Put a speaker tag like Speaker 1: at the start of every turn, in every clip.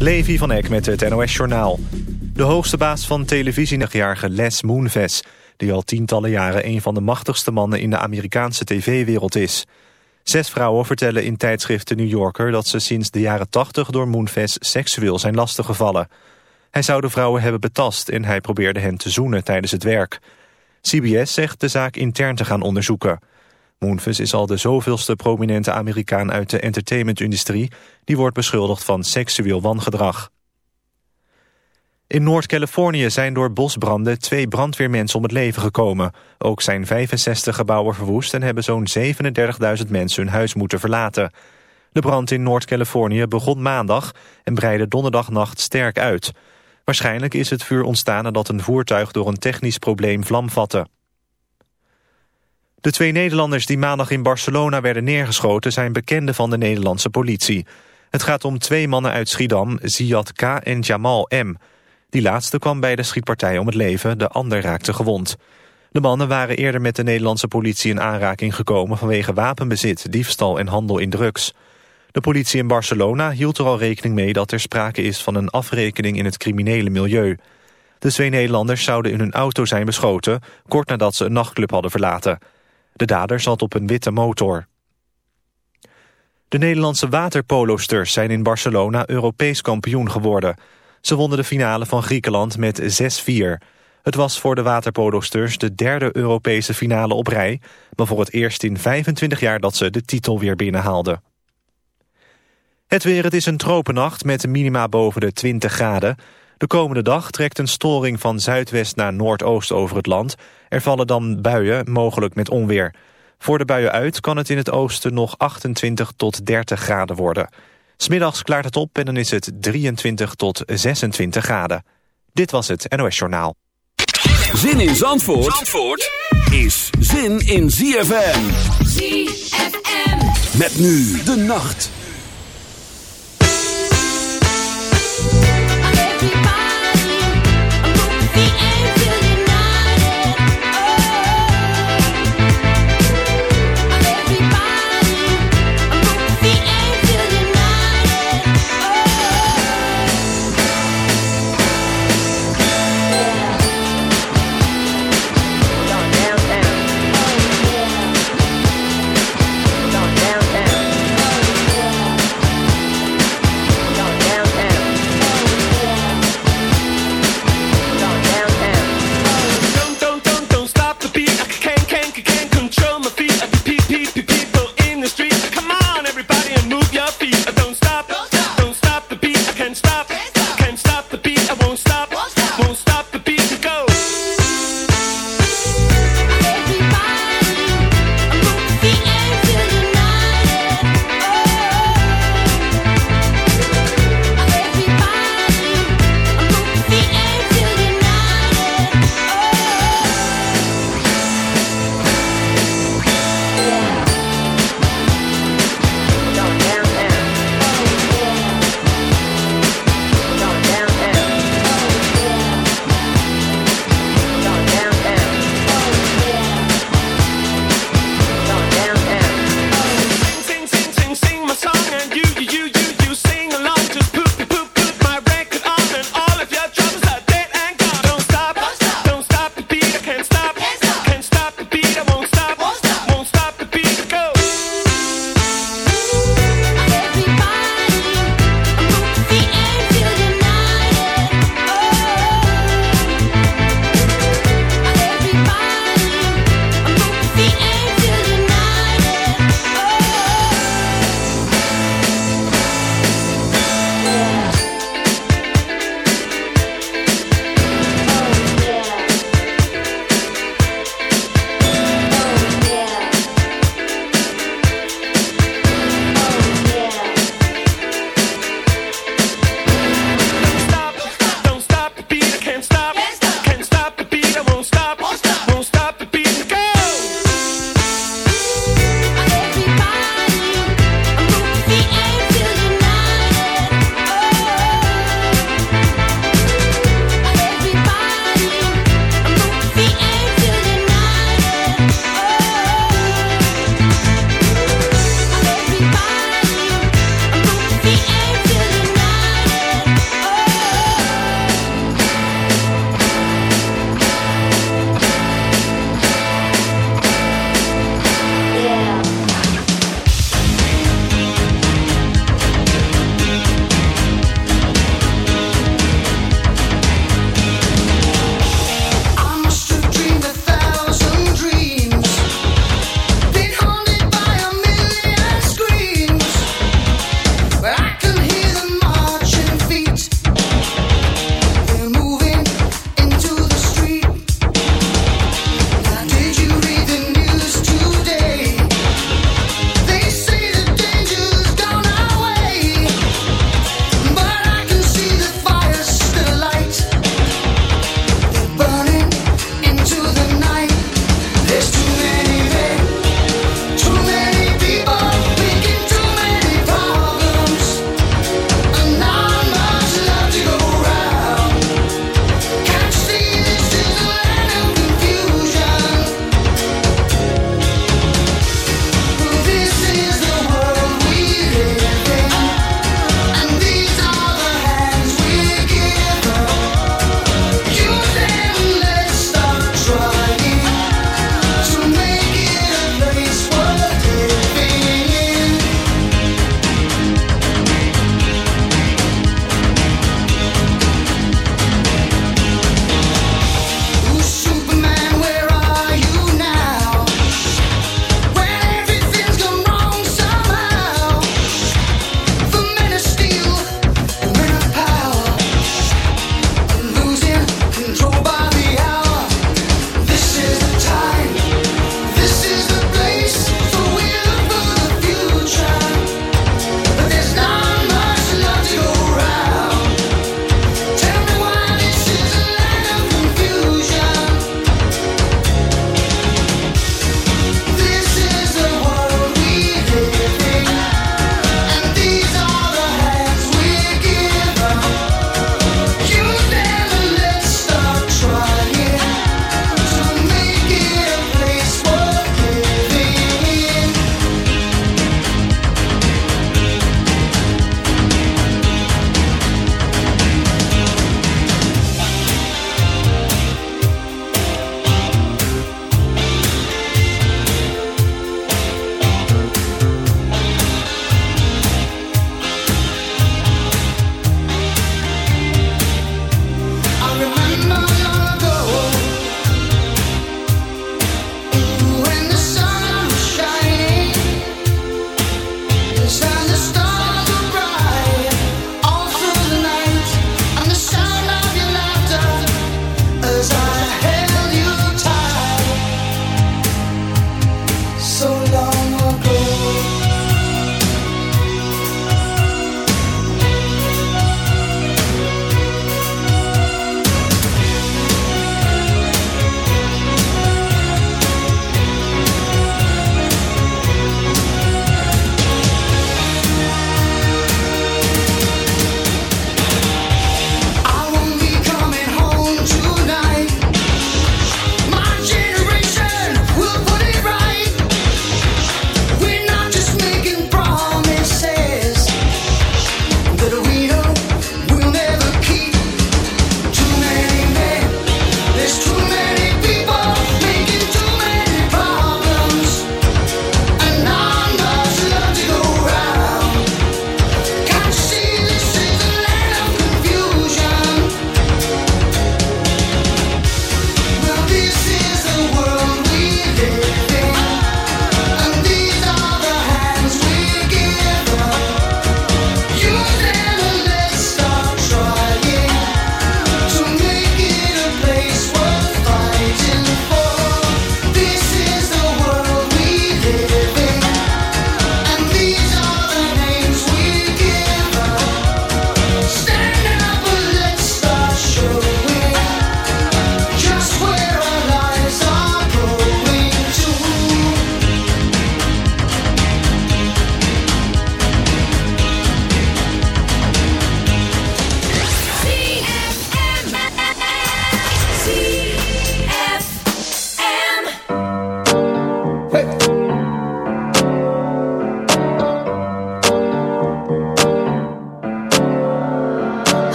Speaker 1: Levi van Eck met het NOS-journaal. De hoogste baas van televisie, jarige Les Moonves... die al tientallen jaren een van de machtigste mannen in de Amerikaanse tv-wereld is. Zes vrouwen vertellen in tijdschrift The New Yorker... dat ze sinds de jaren tachtig door Moonves seksueel zijn lastiggevallen. Hij zou de vrouwen hebben betast en hij probeerde hen te zoenen tijdens het werk. CBS zegt de zaak intern te gaan onderzoeken... Moonves is al de zoveelste prominente Amerikaan uit de entertainmentindustrie... die wordt beschuldigd van seksueel wangedrag. In Noord-Californië zijn door bosbranden twee brandweermensen om het leven gekomen. Ook zijn 65 gebouwen verwoest en hebben zo'n 37.000 mensen hun huis moeten verlaten. De brand in Noord-Californië begon maandag en breidde donderdagnacht sterk uit. Waarschijnlijk is het vuur ontstaan nadat een voertuig door een technisch probleem vlam vatte. De twee Nederlanders die maandag in Barcelona werden neergeschoten... zijn bekenden van de Nederlandse politie. Het gaat om twee mannen uit Schiedam, Ziad K. en Jamal M. Die laatste kwam bij de schietpartij om het leven, de ander raakte gewond. De mannen waren eerder met de Nederlandse politie in aanraking gekomen... vanwege wapenbezit, diefstal en handel in drugs. De politie in Barcelona hield er al rekening mee... dat er sprake is van een afrekening in het criminele milieu. De twee Nederlanders zouden in hun auto zijn beschoten... kort nadat ze een nachtclub hadden verlaten... De dader zat op een witte motor. De Nederlandse waterpolosters zijn in Barcelona Europees kampioen geworden. Ze wonnen de finale van Griekenland met 6-4. Het was voor de waterpolosters de derde Europese finale op rij... maar voor het eerst in 25 jaar dat ze de titel weer binnenhaalden. Het weer, het is een tropennacht met minima boven de 20 graden. De komende dag trekt een storing van zuidwest naar noordoost over het land. Er vallen dan buien, mogelijk met onweer. Voor de buien uit kan het in het oosten nog 28 tot 30 graden worden. Smiddags klaart het op en dan is het 23 tot 26 graden. Dit was het NOS Journaal.
Speaker 2: Zin in Zandvoort, Zandvoort is zin in ZFM. ZFM. Met nu de nacht.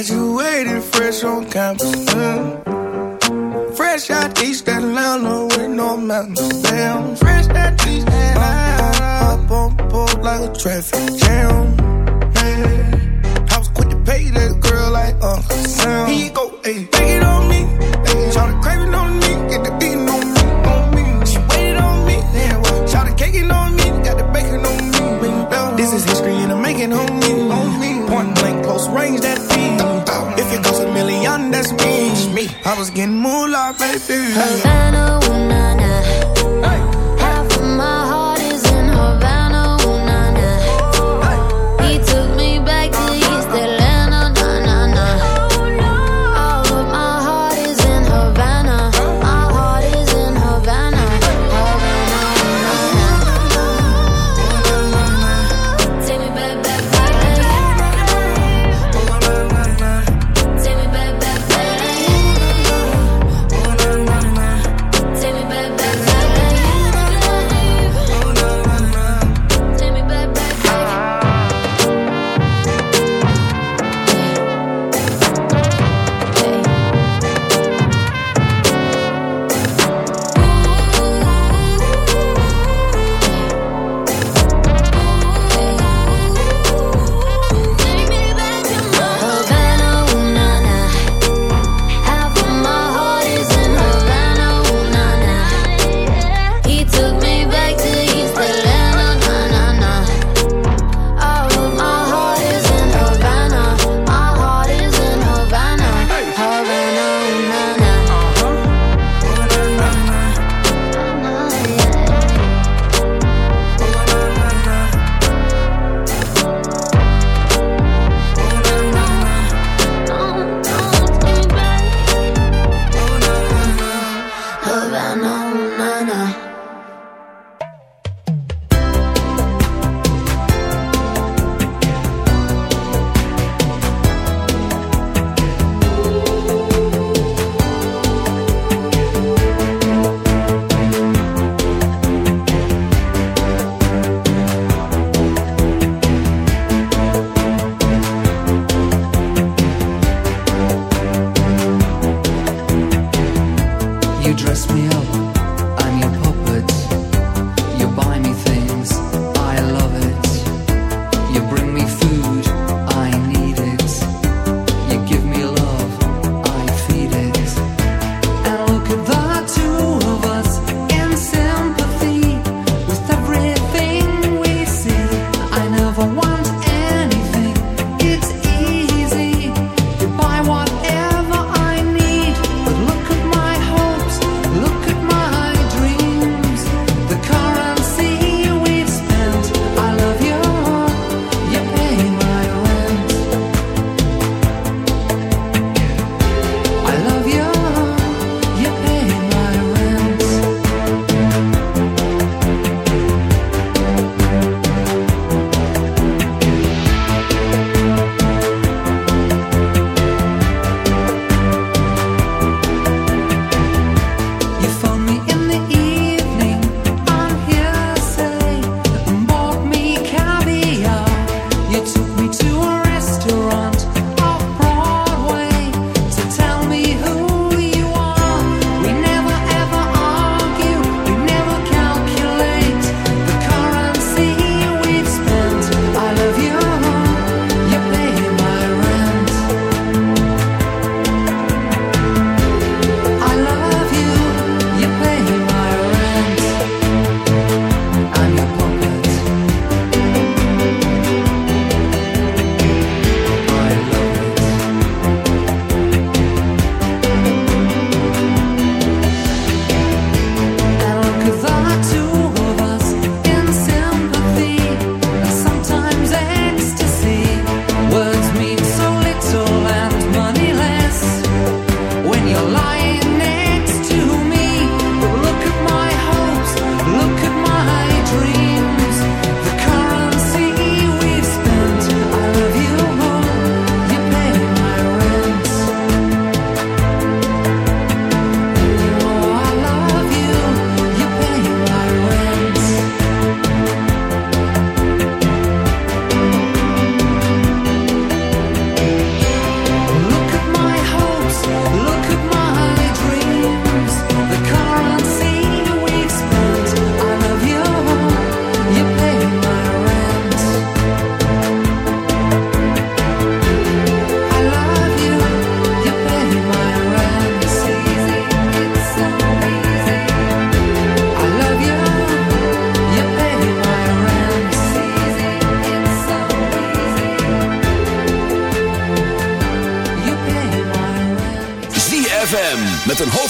Speaker 3: Graduated fresh on campus. Mm. Fresh out East Atlanta with no mountains. Damn, fresh out East Atlanta. Up on board like a traffic jam. Man, I was quick to pay that girl like Uncle Sam. He go, hey, take it on me. Hey, try to crave it on me. it's me. It's me. I was getting moolah, baby.
Speaker 4: Havana, ooh, nah, nah.
Speaker 2: Hey.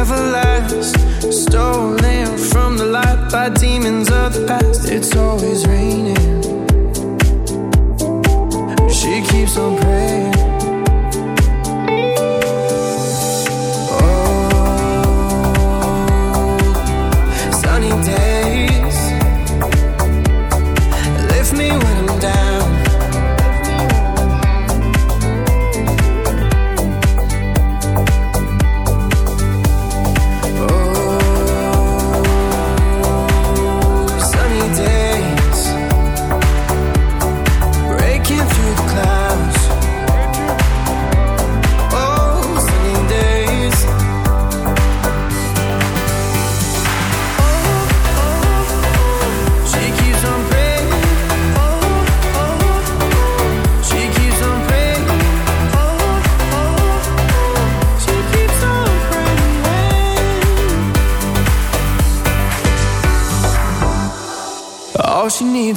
Speaker 5: never last. Stolen from the light by demons of the past. It's always raining. She keeps on praying.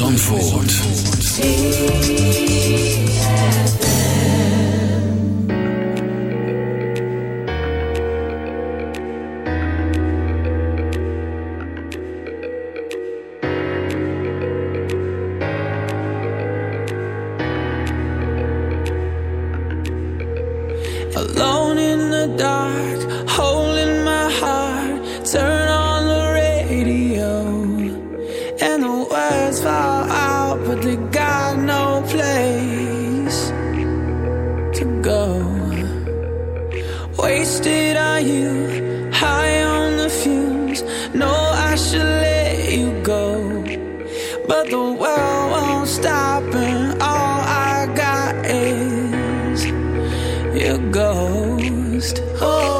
Speaker 2: Zandvoort.
Speaker 5: but they got no place to go. Wasted on you, high on the fumes. No, I should let you go, but the world won't stop, and all I got is your ghost. Oh.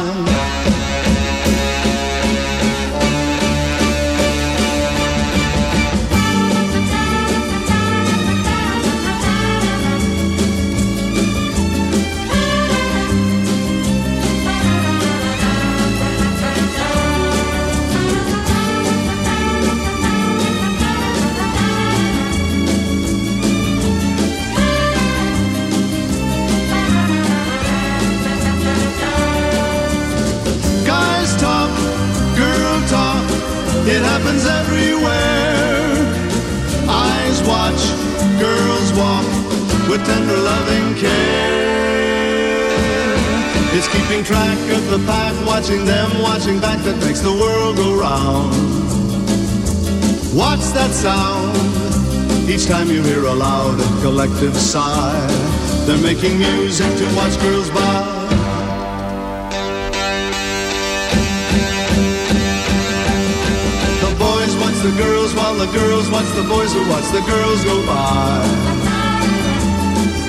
Speaker 6: Walk with tender loving care. It's keeping track of the pack, watching them, watching back that makes the world go round. What's that sound? Each time you hear a loud and collective sigh, they're making music to watch girls by. The boys watch the girls while the girls watch the boys who watch the girls go by.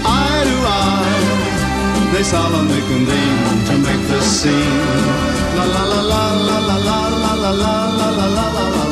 Speaker 6: Eye to eye, they solemnly convene to make the scene. La la la la la la la la la la la la la la la la la